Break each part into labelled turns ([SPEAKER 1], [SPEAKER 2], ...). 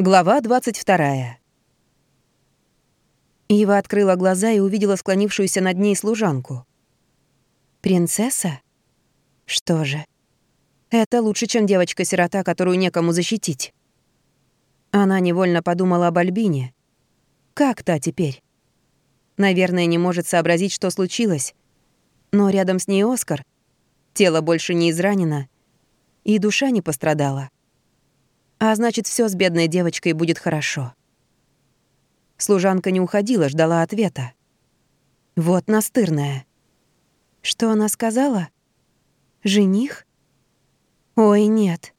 [SPEAKER 1] Глава 22. Ива открыла глаза и увидела склонившуюся над ней служанку. «Принцесса? Что же, это лучше, чем девочка-сирота, которую некому защитить». Она невольно подумала об Альбине. Как та теперь? Наверное, не может сообразить, что случилось. Но рядом с ней Оскар. Тело больше не изранено, и душа не пострадала. А значит, все с бедной девочкой будет хорошо. Служанка не уходила, ждала ответа. Вот настырная. Что она сказала? Жених? Ой, нет.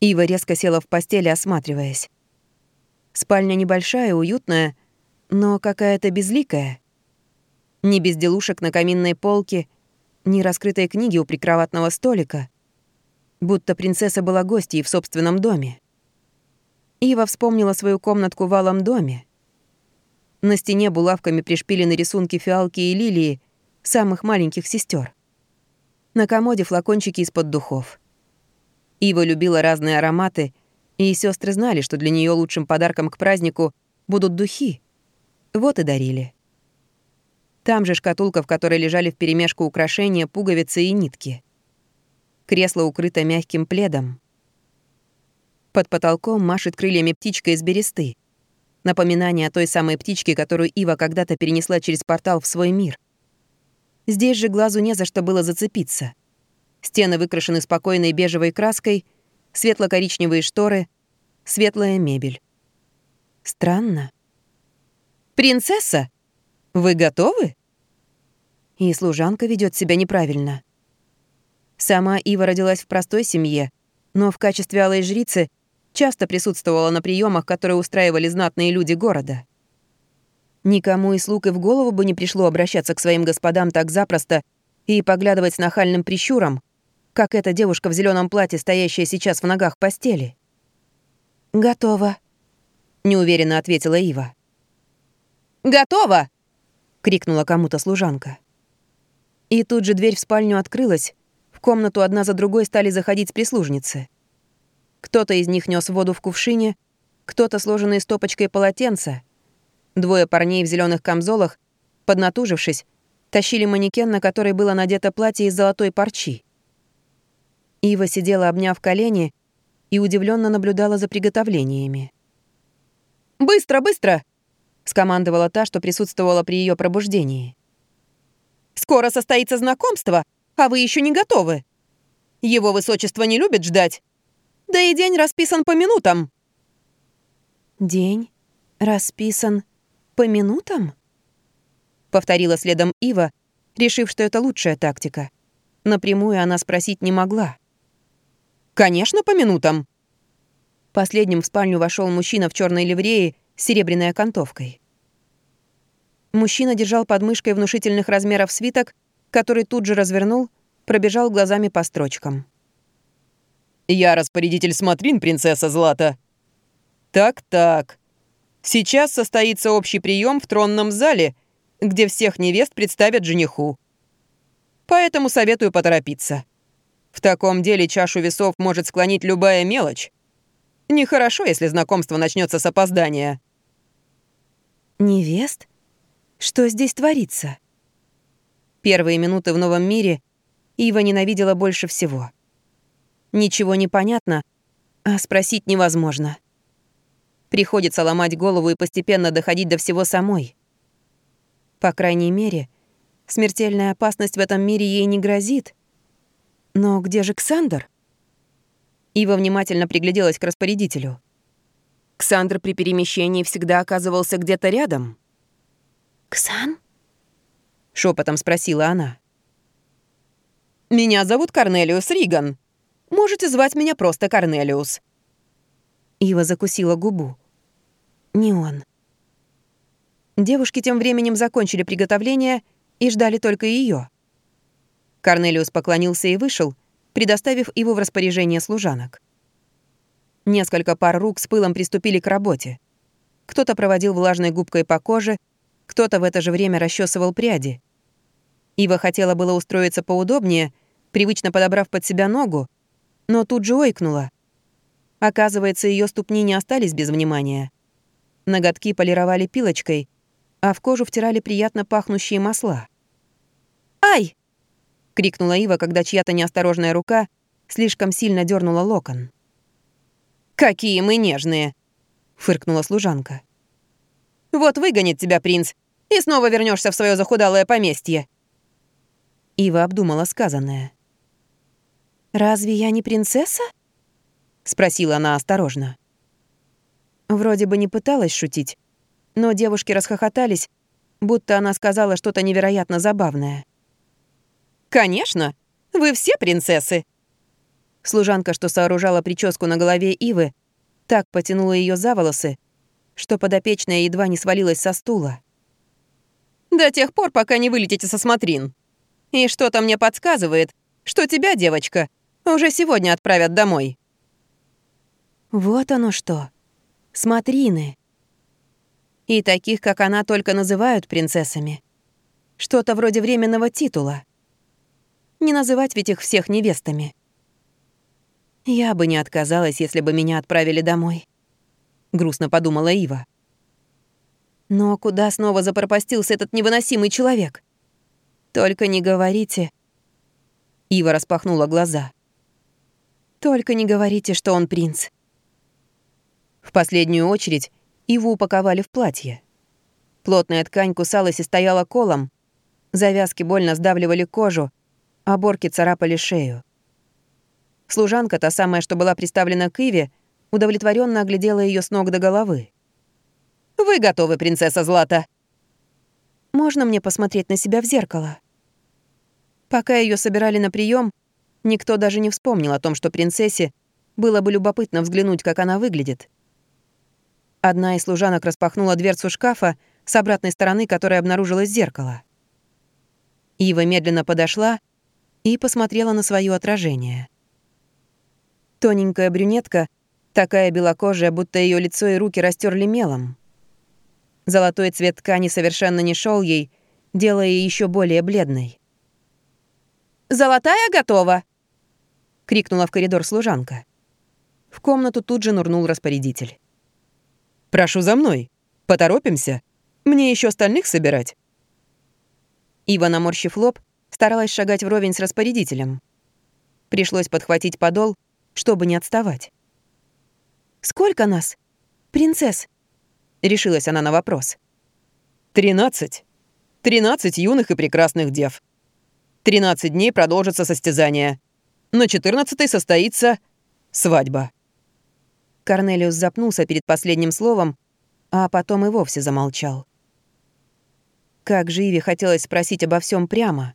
[SPEAKER 1] Ива резко села в постели, осматриваясь. Спальня небольшая, уютная, но какая-то безликая. Ни безделушек на каминной полке, ни раскрытой книги у прикроватного столика будто принцесса была гостьей в собственном доме. Ива вспомнила свою комнатку в алом доме. На стене булавками пришпилены рисунки фиалки и лилии, самых маленьких сестер. На комоде флакончики из-под духов. Ива любила разные ароматы, и сестры знали, что для нее лучшим подарком к празднику будут духи. Вот и дарили. Там же шкатулка, в которой лежали вперемешку украшения, пуговицы и нитки. Кресло укрыто мягким пледом. Под потолком машет крыльями птичка из бересты. Напоминание о той самой птичке, которую Ива когда-то перенесла через портал в свой мир. Здесь же глазу не за что было зацепиться. Стены выкрашены спокойной бежевой краской, светло-коричневые шторы, светлая мебель. Странно. «Принцесса, вы готовы?» И служанка ведет себя неправильно. Сама Ива родилась в простой семье, но в качестве алой жрицы часто присутствовала на приемах, которые устраивали знатные люди города. Никому из слуг и в голову бы не пришло обращаться к своим господам так запросто и поглядывать с нахальным прищуром, как эта девушка в зеленом платье, стоящая сейчас в ногах постели. «Готово», — неуверенно ответила Ива. «Готово!» — крикнула кому-то служанка. И тут же дверь в спальню открылась, комнату одна за другой стали заходить прислужницы. Кто-то из них нес воду в кувшине, кто-то сложенные стопочкой полотенца. Двое парней в зеленых камзолах, поднатужившись, тащили манекен, на который было надето платье из золотой парчи. Ива сидела, обняв колени, и удивленно наблюдала за приготовлениями. «Быстро, быстро!» — скомандовала та, что присутствовала при ее пробуждении. «Скоро состоится знакомство, а вы еще не готовы. Его высочество не любит ждать. Да и день расписан по минутам». «День расписан по минутам?» Повторила следом Ива, решив, что это лучшая тактика. Напрямую она спросить не могла. «Конечно, по минутам!» Последним в спальню вошел мужчина в черной ливрее с серебряной окантовкой. Мужчина держал под мышкой внушительных размеров свиток который тут же развернул, пробежал глазами по строчкам. «Я распорядитель смотрин, принцесса Злата». «Так-так. Сейчас состоится общий прием в тронном зале, где всех невест представят жениху. Поэтому советую поторопиться. В таком деле чашу весов может склонить любая мелочь. Нехорошо, если знакомство начнется с опоздания». «Невест? Что здесь творится?» Первые минуты в новом мире Ива ненавидела больше всего. Ничего не понятно, а спросить невозможно. Приходится ломать голову и постепенно доходить до всего самой. По крайней мере, смертельная опасность в этом мире ей не грозит. Но где же Ксандр? Ива внимательно пригляделась к распорядителю. Ксандр при перемещении всегда оказывался где-то рядом. «Ксан?» — шепотом спросила она. «Меня зовут Корнелиус Риган. Можете звать меня просто Корнелиус». Ива закусила губу. «Не он». Девушки тем временем закончили приготовление и ждали только ее. Корнелиус поклонился и вышел, предоставив его в распоряжение служанок. Несколько пар рук с пылом приступили к работе. Кто-то проводил влажной губкой по коже, кто-то в это же время расчесывал пряди. Ива хотела было устроиться поудобнее, привычно подобрав под себя ногу, но тут же ойкнула. Оказывается, ее ступни не остались без внимания. Ноготки полировали пилочкой, а в кожу втирали приятно пахнущие масла. «Ай!» — крикнула Ива, когда чья-то неосторожная рука слишком сильно дернула локон. «Какие мы нежные!» — фыркнула служанка. «Вот выгонит тебя принц, и снова вернешься в свое захудалое поместье!» Ива обдумала сказанное. «Разве я не принцесса?» — спросила она осторожно. Вроде бы не пыталась шутить, но девушки расхохотались, будто она сказала что-то невероятно забавное. «Конечно! Вы все принцессы!» Служанка, что сооружала прическу на голове Ивы, так потянула ее за волосы, что подопечная едва не свалилась со стула. «До тех пор, пока не вылетите со смотрин. И что-то мне подсказывает, что тебя, девочка, уже сегодня отправят домой». Вот оно что. Смотрины. И таких, как она, только называют принцессами. Что-то вроде временного титула. Не называть ведь их всех невестами. Я бы не отказалась, если бы меня отправили домой. Грустно подумала Ива. Но куда снова запропастился этот невыносимый человек? Только не говорите. Ива распахнула глаза. Только не говорите, что он принц. В последнюю очередь Иву упаковали в платье. Плотная ткань кусалась и стояла колом, завязки больно сдавливали кожу, а борки царапали шею. Служанка, та самая, что была приставлена к Иве, удовлетворенно оглядела ее с ног до головы. «Вы готовы, принцесса Злата?» «Можно мне посмотреть на себя в зеркало?» Пока ее собирали на прием, никто даже не вспомнил о том, что принцессе было бы любопытно взглянуть, как она выглядит. Одна из служанок распахнула дверцу шкафа, с обратной стороны которой обнаружилось зеркало. Ива медленно подошла и посмотрела на свое отражение. Тоненькая брюнетка, такая белокожая, будто ее лицо и руки растерли мелом. Золотой цвет ткани совершенно не шел ей, делая еще более бледной. «Золотая готова!» — крикнула в коридор служанка. В комнату тут же нурнул распорядитель. «Прошу за мной. Поторопимся. Мне еще остальных собирать». Ива, наморщив лоб, старалась шагать вровень с распорядителем. Пришлось подхватить подол, чтобы не отставать. «Сколько нас? Принцесс?» — решилась она на вопрос. «Тринадцать. Тринадцать юных и прекрасных дев. Тринадцать дней продолжится состязание. На четырнадцатой состоится свадьба». Корнелиус запнулся перед последним словом, а потом и вовсе замолчал. Как же Иве хотелось спросить обо всем прямо.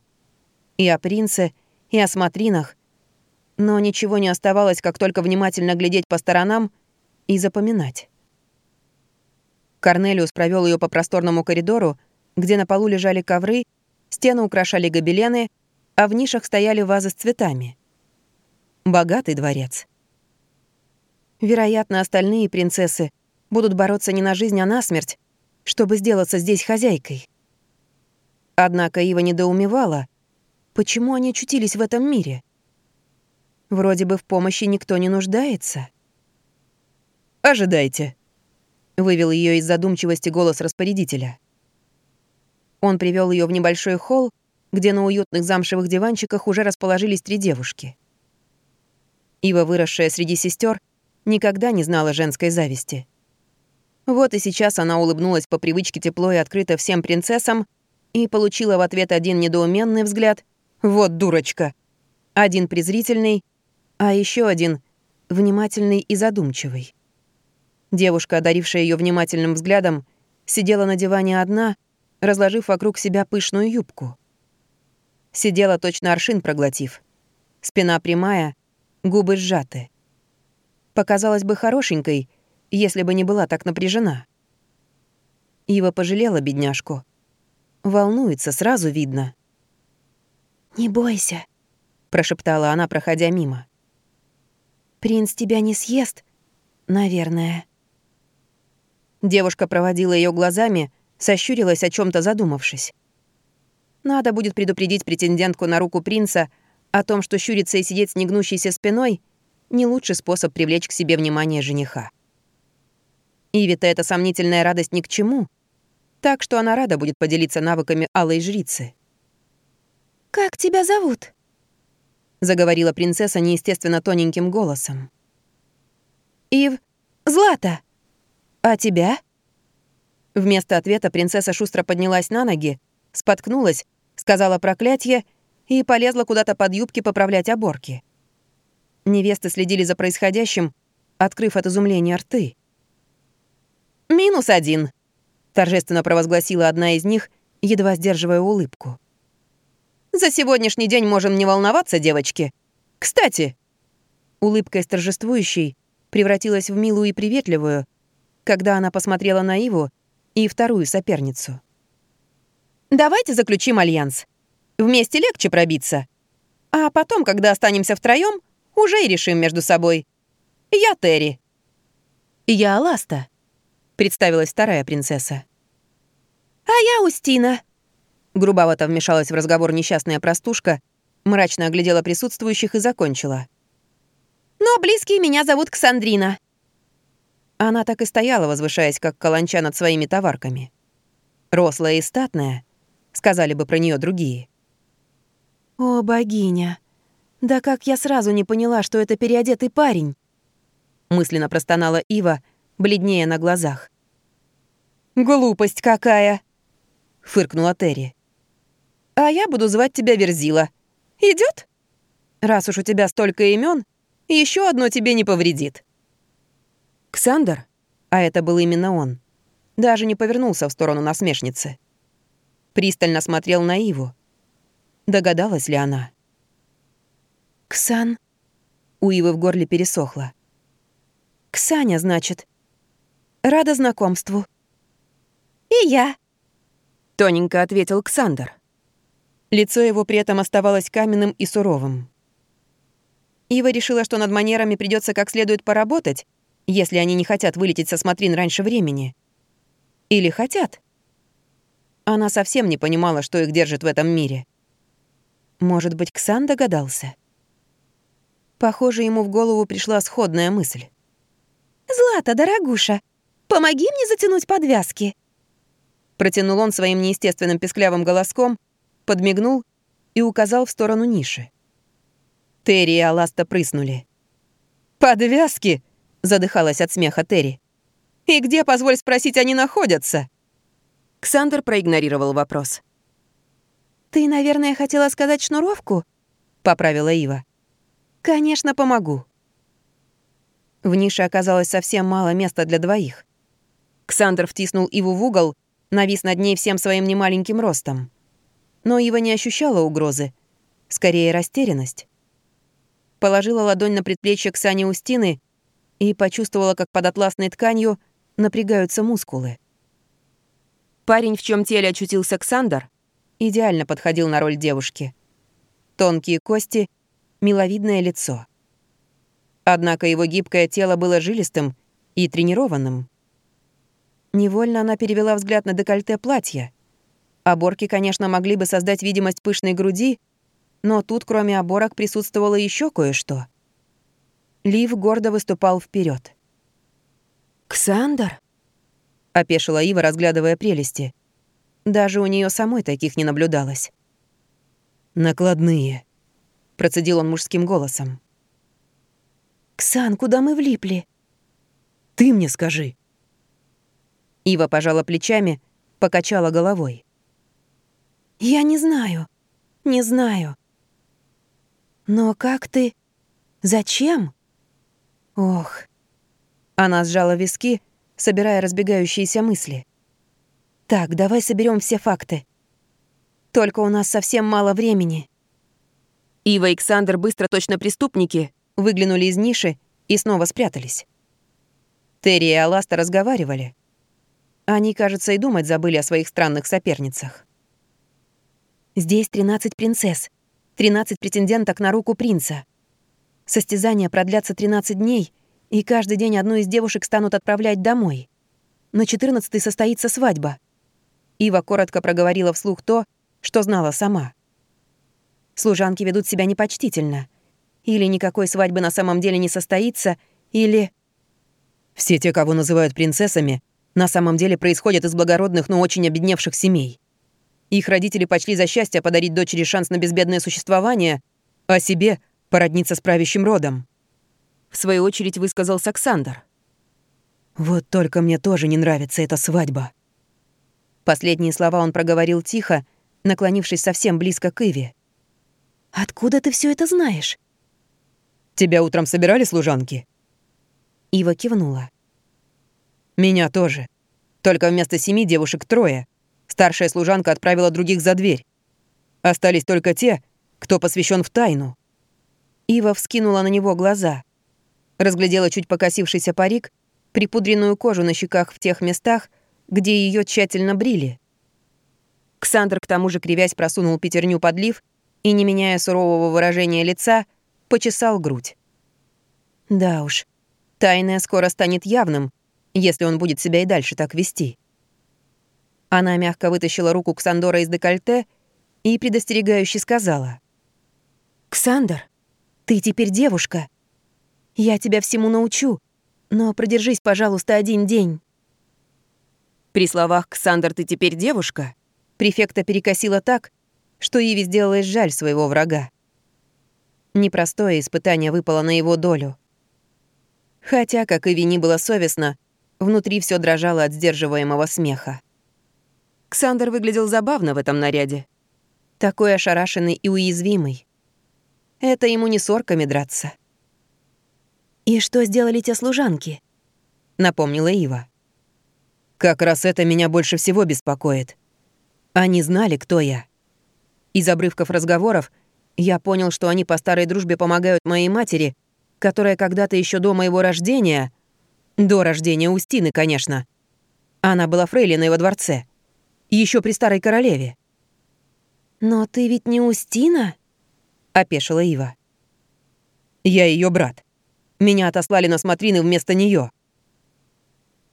[SPEAKER 1] И о принце, и о смотринах. Но ничего не оставалось, как только внимательно глядеть по сторонам и запоминать. Корнелиус провел ее по просторному коридору, где на полу лежали ковры, стены украшали гобелены, а в нишах стояли вазы с цветами. Богатый дворец. Вероятно, остальные принцессы будут бороться не на жизнь, а на смерть, чтобы сделаться здесь хозяйкой. Однако Ива недоумевала, почему они очутились в этом мире. Вроде бы в помощи никто не нуждается. «Ожидайте», — вывел ее из задумчивости голос распорядителя. Он привел ее в небольшой холл, где на уютных замшевых диванчиках уже расположились три девушки. Ива, выросшая среди сестер, никогда не знала женской зависти. Вот и сейчас она улыбнулась по привычке тепло и открыто всем принцессам и получила в ответ один недоуменный взгляд «Вот дурочка!», один презрительный, а еще один внимательный и задумчивый. Девушка, одарившая ее внимательным взглядом, сидела на диване одна, разложив вокруг себя пышную юбку. Сидела точно аршин проглотив. Спина прямая, губы сжаты показалась бы хорошенькой, если бы не была так напряжена. Ива пожалела бедняжку. Волнуется, сразу видно. «Не бойся», — прошептала она, проходя мимо. «Принц тебя не съест, наверное». Девушка проводила ее глазами, сощурилась о чем то задумавшись. Надо будет предупредить претендентку на руку принца о том, что щуриться и сидеть с негнущейся спиной не лучший способ привлечь к себе внимание жениха. Иве-то эта сомнительная радость ни к чему, так что она рада будет поделиться навыками алой жрицы.
[SPEAKER 2] «Как тебя зовут?»
[SPEAKER 1] — заговорила принцесса неестественно тоненьким голосом.
[SPEAKER 2] «Ив... Злата! А тебя?»
[SPEAKER 1] Вместо ответа принцесса шустро поднялась на ноги, споткнулась, сказала проклятие и полезла куда-то под юбки поправлять оборки. Невесты следили за происходящим, открыв от изумления рты. «Минус один», — торжественно провозгласила одна из них, едва сдерживая улыбку. «За сегодняшний день можем не волноваться, девочки. Кстати...» Улыбка из торжествующей превратилась в милую и приветливую, когда она посмотрела на Иву и вторую соперницу. «Давайте заключим альянс. Вместе легче пробиться. А потом, когда останемся втроем, уже и решим между собой. Я Терри». «Я Аласта», — представилась вторая принцесса.
[SPEAKER 2] «А я Устина», —
[SPEAKER 1] грубовато вмешалась в разговор несчастная простушка, мрачно оглядела присутствующих и закончила.
[SPEAKER 2] «Но близкие меня зовут Ксандрина».
[SPEAKER 1] Она так и стояла, возвышаясь, как каланча над своими товарками. Рослая и статная, сказали бы про нее другие.
[SPEAKER 2] «О, богиня! Да как я сразу не поняла, что это переодетый парень!»
[SPEAKER 1] Мысленно простонала Ива, бледнее на глазах. «Глупость какая!» — фыркнула Терри. «А я буду звать тебя Верзила. Идет? Раз уж у тебя столько имен, еще одно тебе не повредит». Ксандр, а это был именно он, даже не повернулся в сторону насмешницы. Пристально смотрел на Иву. Догадалась ли она?
[SPEAKER 2] «Ксан?»
[SPEAKER 1] У Ивы в горле пересохло.
[SPEAKER 2] «Ксаня, значит. Рада знакомству».
[SPEAKER 1] «И я», — тоненько ответил Ксандр. Лицо его при этом оставалось каменным и суровым. Ива решила, что над манерами придется как следует поработать, если они не хотят вылететь со смотрин раньше времени. Или хотят. Она совсем не понимала, что их держит в этом мире. Может быть, Ксан догадался? Похоже, ему в голову пришла сходная мысль.
[SPEAKER 2] «Злата, дорогуша, помоги мне затянуть подвязки!»
[SPEAKER 1] Протянул он своим неестественным песклявым голоском, подмигнул и указал в сторону ниши. Терри и Аласта прыснули. «Подвязки?» Задыхалась от смеха Терри. «И где, позволь спросить, они находятся?» Ксандр проигнорировал вопрос.
[SPEAKER 2] «Ты, наверное, хотела сказать шнуровку?»
[SPEAKER 1] — поправила Ива. «Конечно, помогу». В нише оказалось совсем мало места для двоих. Ксандр втиснул Иву в угол, навис над ней всем своим немаленьким ростом. Но Ива не ощущала угрозы, скорее растерянность. Положила ладонь на предплечье Ксани Устины и почувствовала, как под атласной тканью напрягаются мускулы. Парень, в чем теле очутился Ксандр, идеально подходил на роль девушки. Тонкие кости, миловидное лицо. Однако его гибкое тело было жилистым и тренированным. Невольно она перевела взгляд на декольте платья. Оборки, конечно, могли бы создать видимость пышной груди, но тут, кроме оборок, присутствовало еще кое-что — Лив гордо выступал вперед.
[SPEAKER 2] «Ксандр?»
[SPEAKER 1] — опешила Ива, разглядывая прелести. Даже у нее самой таких не наблюдалось. «Накладные», — процедил он мужским голосом.
[SPEAKER 2] «Ксан, куда мы влипли?»
[SPEAKER 1] «Ты мне скажи». Ива пожала плечами, покачала головой.
[SPEAKER 2] «Я не знаю, не знаю. Но как ты... Зачем?» Ох.
[SPEAKER 1] Она сжала виски, собирая разбегающиеся мысли. Так, давай соберем все факты. Только у нас совсем мало времени. Ива и Александр быстро точно преступники выглянули из ниши и снова спрятались. Терри и Аласта разговаривали. Они, кажется, и думать забыли о своих странных соперницах. Здесь 13 принцесс, 13 претенденток на руку принца. Состязания продлятся 13 дней, и каждый день одну из девушек станут отправлять домой. На 14 состоится свадьба. Ива коротко проговорила вслух то, что знала сама. Служанки ведут себя непочтительно. Или никакой свадьбы на самом деле не состоится, или...
[SPEAKER 3] Все те, кого называют принцессами, на самом деле происходят из благородных, но очень обедневших семей. Их родители почли за счастье подарить дочери шанс на безбедное существование, а себе — породниться с правящим родом. В свою очередь высказал Саксандр. «Вот только мне тоже не нравится эта свадьба». Последние слова он проговорил тихо, наклонившись совсем близко к Иве.
[SPEAKER 2] «Откуда ты все это знаешь?»
[SPEAKER 3] «Тебя утром собирали служанки?»
[SPEAKER 1] Ива кивнула.
[SPEAKER 3] «Меня тоже. Только вместо семи девушек трое. Старшая служанка отправила других за дверь. Остались только те, кто посвящен в тайну».
[SPEAKER 1] Ива вскинула на него глаза. Разглядела чуть покосившийся парик, припудренную кожу на щеках в тех местах, где ее тщательно брили. Ксандр, к тому же кривясь, просунул пятерню под лиф и, не меняя сурового выражения лица, почесал грудь. Да уж, тайное скоро станет явным, если он будет себя и дальше так вести. Она мягко вытащила руку Ксандора из декольте и предостерегающе сказала. «Ксандр, ты теперь девушка. Я тебя всему научу, но продержись, пожалуйста, один день». При словах «Ксандр, ты теперь девушка» префекта перекосила так, что Иве сделалось жаль своего врага. Непростое испытание выпало на его долю. Хотя, как и Вини было совестно, внутри все дрожало от сдерживаемого смеха. Ксандр выглядел забавно в этом наряде. Такой ошарашенный и уязвимый. Это ему не с орками драться.
[SPEAKER 2] «И что сделали те служанки?»
[SPEAKER 1] — напомнила Ива.
[SPEAKER 3] «Как раз это меня больше всего беспокоит. Они знали, кто я. Из обрывков разговоров я понял, что они по старой дружбе помогают моей матери, которая когда-то еще до моего рождения, до рождения Устины, конечно, она была фрейлиной во дворце, еще при старой королеве.
[SPEAKER 2] «Но ты ведь не Устина?»
[SPEAKER 1] — опешила Ива.
[SPEAKER 3] «Я ее брат. Меня отослали на смотрины вместо нее.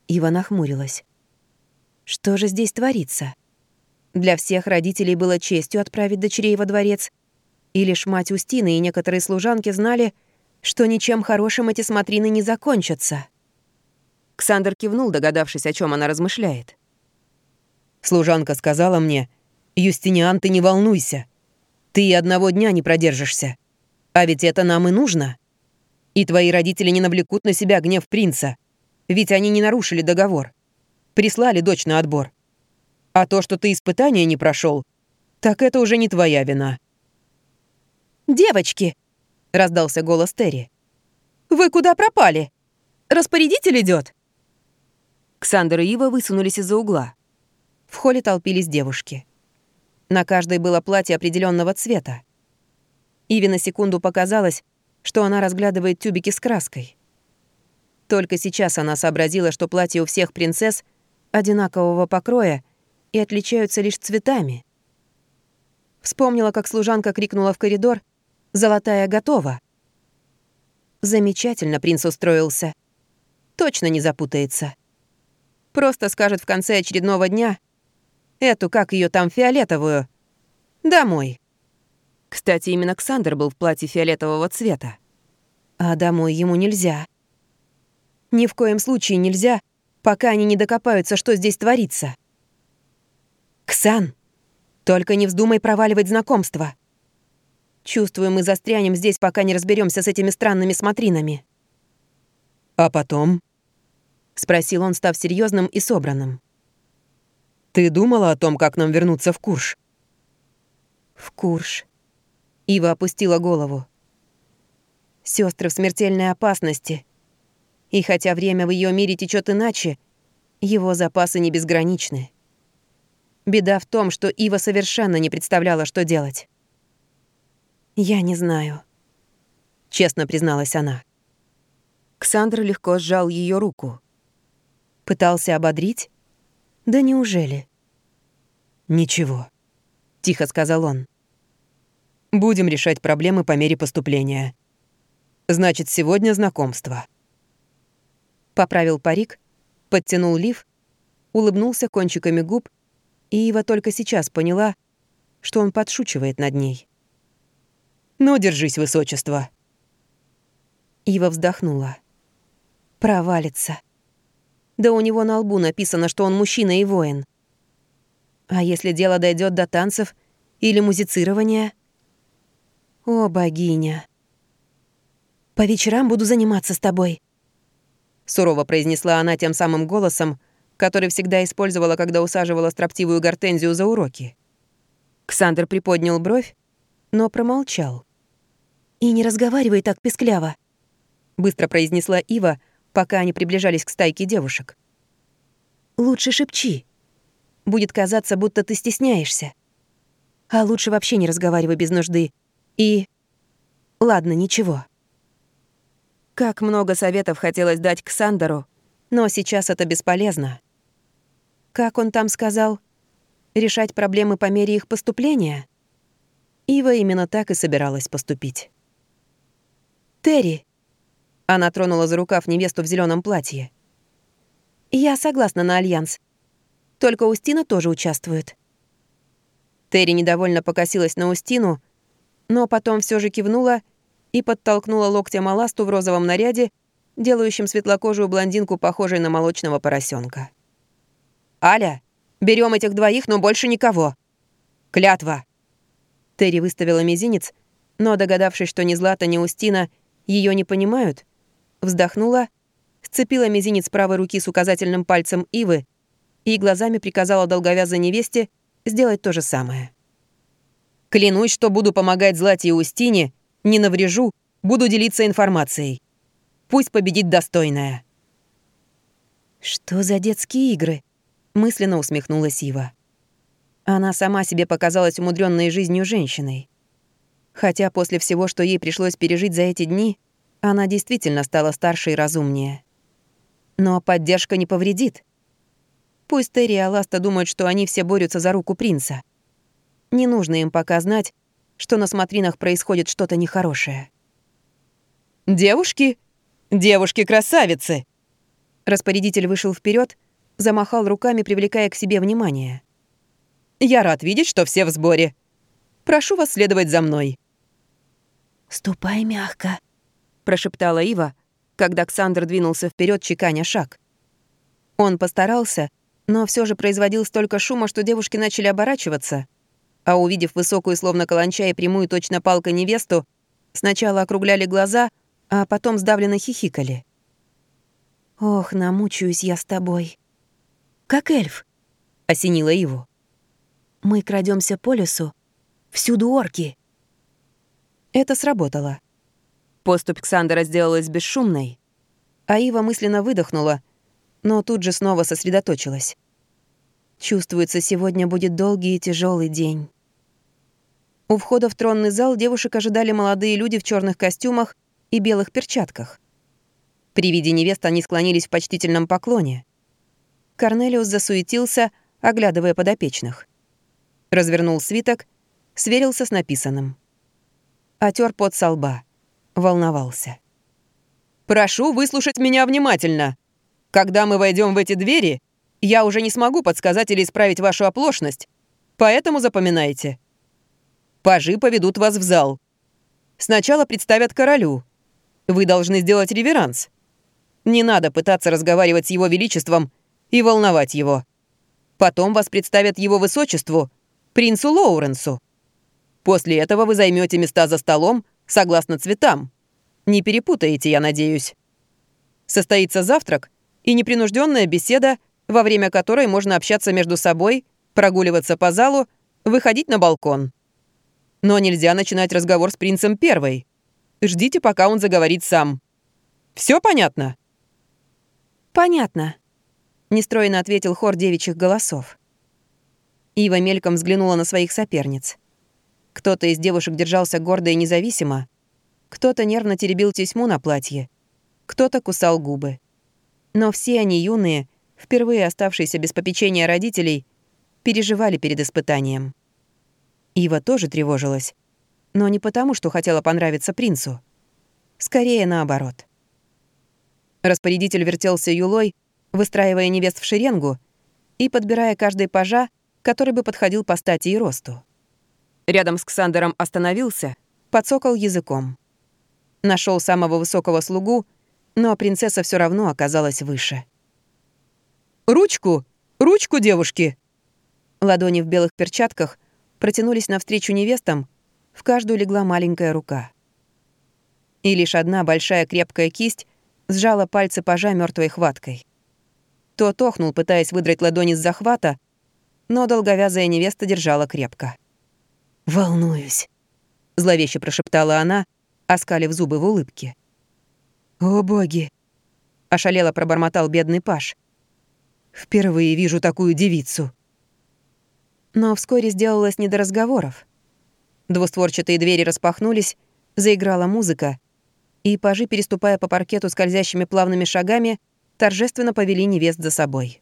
[SPEAKER 1] Ива нахмурилась. «Что же здесь творится?» Для всех родителей было честью отправить дочерей во дворец, и лишь мать Устины и некоторые служанки знали, что ничем хорошим эти смотрины не закончатся. Ксандр кивнул, догадавшись, о чем она размышляет.
[SPEAKER 3] «Служанка сказала мне, «Юстиниан, ты не волнуйся. Ты и одного дня не продержишься. А ведь это нам и нужно. И твои родители не навлекут на себя гнев принца, ведь они не нарушили договор. Прислали дочь на отбор. А то, что ты испытания не прошел, так это уже не твоя вина».
[SPEAKER 1] «Девочки!» — раздался голос Терри. «Вы куда пропали? Распорядитель идет. Ксандр и Ива высунулись из-за угла. В холле толпились девушки. На каждой было платье определенного цвета. Иве на секунду показалось, что она разглядывает тюбики с краской. Только сейчас она сообразила, что платья у всех принцесс одинакового покроя — и отличаются лишь цветами. Вспомнила, как служанка крикнула в коридор «Золотая готова!». Замечательно принц устроился. Точно не запутается. Просто скажет в конце очередного дня «Эту, как ее там, фиолетовую, домой». Кстати, именно Ксандр был в платье фиолетового цвета. А домой ему нельзя. Ни в коем случае нельзя, пока они не докопаются, что здесь творится. «Ксан, только не вздумай проваливать знакомство. Чувствую, мы застрянем здесь, пока не разберемся с этими странными смотринами».
[SPEAKER 3] «А потом?»
[SPEAKER 1] — спросил он, став серьезным и собранным.
[SPEAKER 3] «Ты думала о том, как нам вернуться в Курш?»
[SPEAKER 1] «В Курш». Ива опустила голову. Сестры в смертельной опасности. И хотя время в ее мире течет иначе, его запасы не безграничны. Беда в том, что Ива совершенно не представляла, что делать. «Я не знаю», — честно призналась она. Ксандр легко сжал ее руку. Пытался ободрить? Да неужели?
[SPEAKER 3] «Ничего», — тихо сказал он. «Будем решать проблемы по мере поступления. Значит, сегодня знакомство».
[SPEAKER 1] Поправил парик, подтянул лиф, улыбнулся кончиками губ и Ива только сейчас поняла, что он подшучивает над ней.
[SPEAKER 3] «Ну, держись, высочество.
[SPEAKER 1] Ива вздохнула. Провалится. Да у него на лбу написано, что он мужчина и воин. А если дело дойдет до танцев или музицирования? О, богиня. По вечерам буду заниматься с тобой. Сурово произнесла она тем самым голосом, который всегда использовала, когда усаживала строптивую гортензию за уроки. Ксандр приподнял бровь, но промолчал. «И не разговаривай так пескляво», — быстро произнесла Ива, пока они приближались к стайке девушек. «Лучше шепчи. Будет казаться, будто ты стесняешься. А лучше вообще не разговаривай без нужды. И... Ладно, ничего». Как много советов хотелось дать Ксандеру, но сейчас это бесполезно. Как он там сказал? Решать проблемы по мере их поступления? Ива именно так и собиралась поступить. «Терри!» Она тронула за рукав невесту в зеленом платье. «Я согласна на альянс. Только Устина тоже участвует». Терри недовольно покосилась на Устину, но потом все же кивнула и подтолкнула локтем Аласту в розовом наряде, делающем светлокожую блондинку похожей на молочного поросенка. «Аля, берем этих двоих, но больше никого. Клятва!» Терри выставила мизинец, но, догадавшись, что ни Злата, ни Устина ее не понимают, вздохнула, сцепила мизинец правой руки с указательным пальцем Ивы и глазами приказала долговязой невесте сделать то же самое. «Клянусь, что буду помогать Злате и Устине не наврежу, буду делиться информацией. Пусть победит достойная». «Что за детские игры?» — мысленно усмехнулась Ива. Она сама себе показалась умудренной жизнью женщиной. Хотя после всего, что ей пришлось пережить за эти дни, она действительно стала старше и разумнее. Но поддержка не повредит. Пусть Терри и Аласта думают, что они все борются за руку принца. Не нужно им пока знать, что на смотринах происходит что-то нехорошее. «Девушки! Девушки-красавицы!» Распорядитель вышел вперед, замахал руками, привлекая к себе внимание. «Я рад видеть, что все в сборе. Прошу вас следовать за мной».
[SPEAKER 2] «Ступай мягко», —
[SPEAKER 1] прошептала Ива, когда Ксандр двинулся вперед, чеканя шаг. Он постарался, но все же производил столько шума, что девушки начали оборачиваться, а увидев высокую, словно каланча и прямую точно палкой невесту, сначала округляли глаза, а потом сдавленно хихикали. «Ох, намучаюсь я с тобой». «Как эльф», — осенила его. «Мы крадемся по лесу. Всюду орки». Это сработало. Поступь Ксандера сделалась бесшумной, а Ива мысленно выдохнула, но тут же снова сосредоточилась. Чувствуется, сегодня будет долгий и тяжелый день. У входа в тронный зал девушек ожидали молодые люди в черных костюмах и белых перчатках. При виде невест они склонились в почтительном поклоне. Корнелиус засуетился, оглядывая подопечных. Развернул свиток, сверился с написанным. Отер пот со лба. Волновался. «Прошу выслушать меня внимательно. Когда мы войдем в эти двери, я уже не смогу подсказать или исправить вашу оплошность, поэтому запоминайте. Пажи поведут вас в зал. Сначала представят королю. Вы должны сделать реверанс. Не надо пытаться разговаривать с его величеством и волновать его. Потом вас представят его высочеству, принцу Лоуренсу. После этого вы займете места за столом согласно цветам. Не перепутаете, я надеюсь. Состоится завтрак и непринужденная беседа, во время которой можно общаться между собой, прогуливаться по залу, выходить на балкон. Но нельзя начинать разговор с принцем первой. Ждите, пока он заговорит сам. Все понятно?» «Понятно», — нестройно ответил хор девичьих голосов. Ива мельком взглянула на своих соперниц. Кто-то из девушек держался гордо и независимо, кто-то нервно теребил тесьму на платье, кто-то кусал губы. Но все они юные, впервые оставшиеся без попечения родителей, переживали перед испытанием. Ива тоже тревожилась. Но не потому, что хотела понравиться принцу. Скорее наоборот. Распорядитель вертелся юлой, выстраивая невест в шеренгу и подбирая каждый пажа, который бы подходил по стати и росту. Рядом с Ксандером остановился, подсокал языком. Нашел самого высокого слугу, но принцесса все равно оказалась выше.
[SPEAKER 3] «Ручку! Ручку, девушки!»
[SPEAKER 1] Ладони в белых перчатках протянулись навстречу невестам, в каждую легла маленькая рука. И лишь одна большая крепкая кисть сжала пальцы пажа мертвой хваткой. Тот охнул, пытаясь выдрать ладони с захвата, но долговязая невеста держала крепко.
[SPEAKER 2] «Волнуюсь», —
[SPEAKER 1] зловеще прошептала она, оскалив зубы в улыбке.
[SPEAKER 2] «О боги!»
[SPEAKER 1] — ошалело пробормотал бедный паш.
[SPEAKER 2] «Впервые вижу такую девицу».
[SPEAKER 1] Но вскоре сделалось не до разговоров. Двустворчатые двери распахнулись, заиграла музыка, и пажи, переступая по паркету скользящими плавными шагами, торжественно повели невест за собой.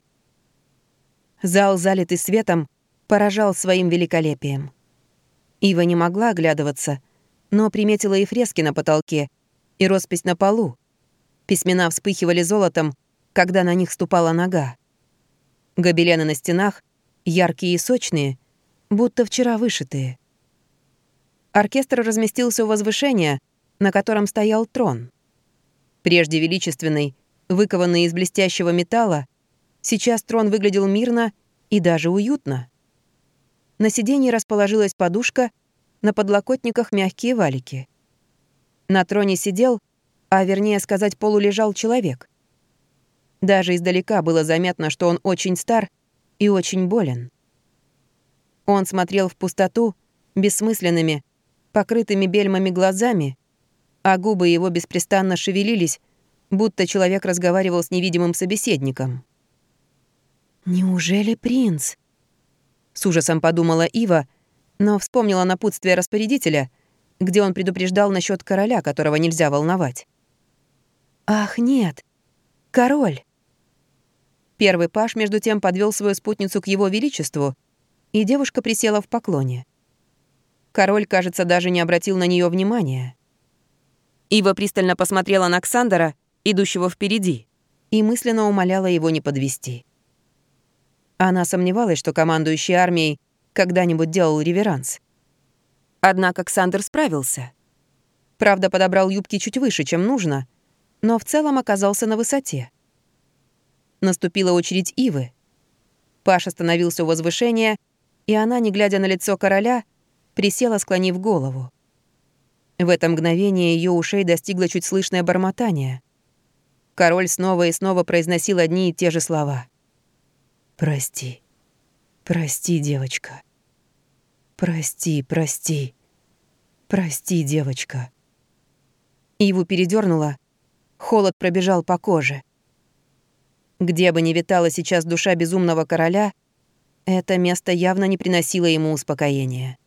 [SPEAKER 1] Зал, залитый светом, поражал своим великолепием. Ива не могла оглядываться, но приметила и фрески на потолке, и роспись на полу. Письмена вспыхивали золотом, когда на них ступала нога. Гобелены на стенах, яркие и сочные, будто вчера вышитые. Оркестр разместился у возвышения, на котором стоял трон. Прежде величественный, выкованный из блестящего металла, сейчас трон выглядел мирно и даже уютно. На сиденье расположилась подушка, на подлокотниках мягкие валики. На троне сидел, а вернее сказать, полулежал человек. Даже издалека было заметно, что он очень стар и очень болен. Он смотрел в пустоту бессмысленными, покрытыми бельмами глазами, а губы его беспрестанно шевелились, будто человек разговаривал с невидимым собеседником.
[SPEAKER 2] «Неужели принц?»
[SPEAKER 1] С ужасом подумала Ива, но вспомнила напутствие распорядителя, где он предупреждал насчет короля, которого нельзя волновать.
[SPEAKER 2] «Ах, нет! Король!»
[SPEAKER 1] Первый паш, между тем, подвел свою спутницу к его величеству, и девушка присела в поклоне. Король, кажется, даже не обратил на нее внимания. Ива пристально посмотрела на Ксандера, идущего впереди, и мысленно умоляла его не подвести. Она сомневалась, что командующий армией когда-нибудь делал реверанс. Однако Ксандер справился. Правда, подобрал юбки чуть выше, чем нужно, но в целом оказался на высоте. Наступила очередь Ивы. Паш остановился у возвышения, и она, не глядя на лицо короля, присела, склонив голову. В это мгновение ее ушей достигло чуть слышное бормотание. Король снова и снова произносил одни и те же слова.
[SPEAKER 2] «Прости, прости, девочка. Прости, прости, прости, девочка».
[SPEAKER 1] Иву передернула, холод пробежал по коже. Где бы ни витала сейчас душа безумного короля, это место явно не приносило ему успокоения.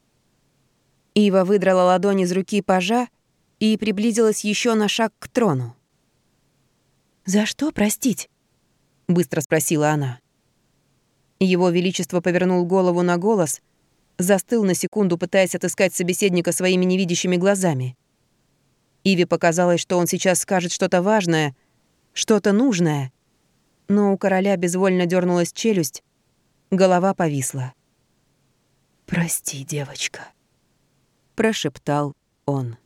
[SPEAKER 1] Ива выдрала ладонь из руки пажа и приблизилась еще на шаг к трону.
[SPEAKER 2] «За что простить?»
[SPEAKER 1] — быстро спросила она. Его Величество повернул голову на голос, застыл на секунду, пытаясь отыскать собеседника своими невидящими глазами. Иве показалось, что он сейчас скажет что-то важное, что-то нужное. Но у короля безвольно дернулась челюсть, голова повисла.
[SPEAKER 2] «Прости, девочка»,
[SPEAKER 1] прошептал он.